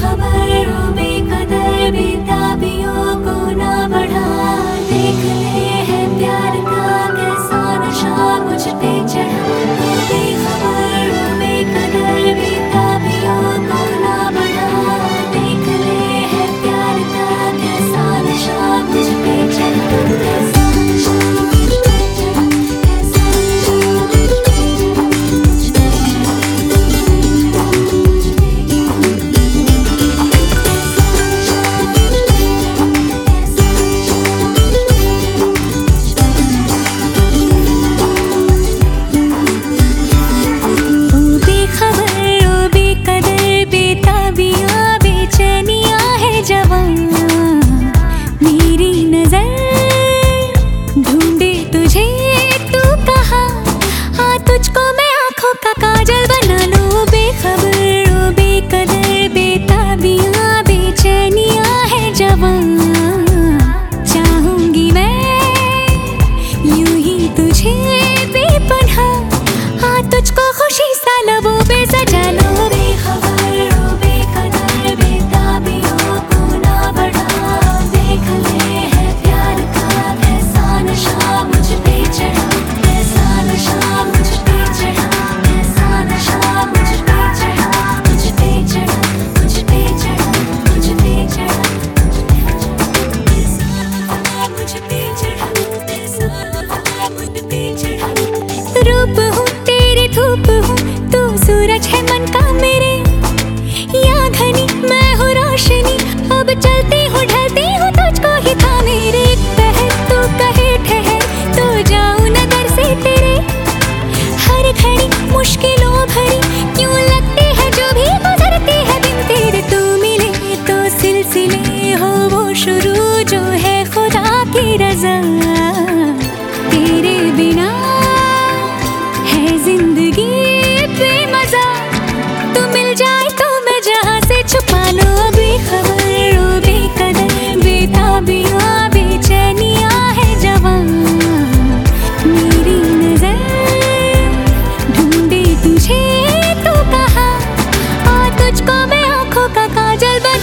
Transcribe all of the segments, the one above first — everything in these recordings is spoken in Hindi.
खबर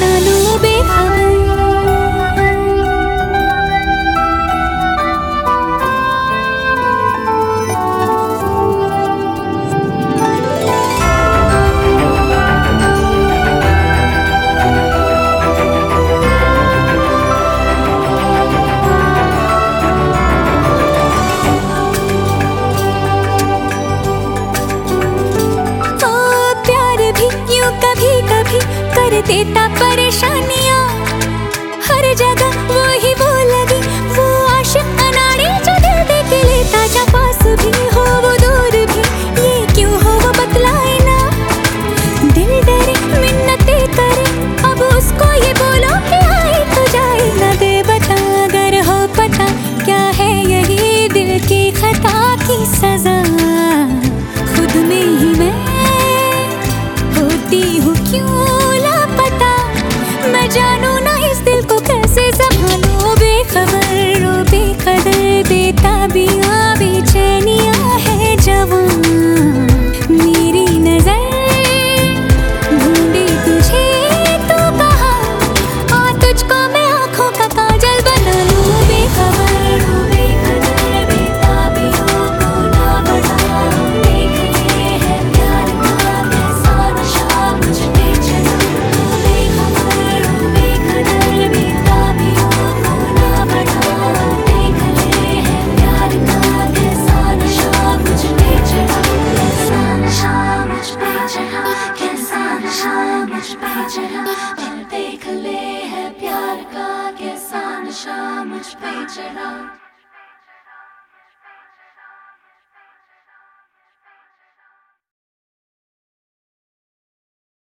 ಕಾಲು ಬ देता परेशानी चढ़ा देख ले है प्यार का कैसा नशा मुझ पे चढ़ा।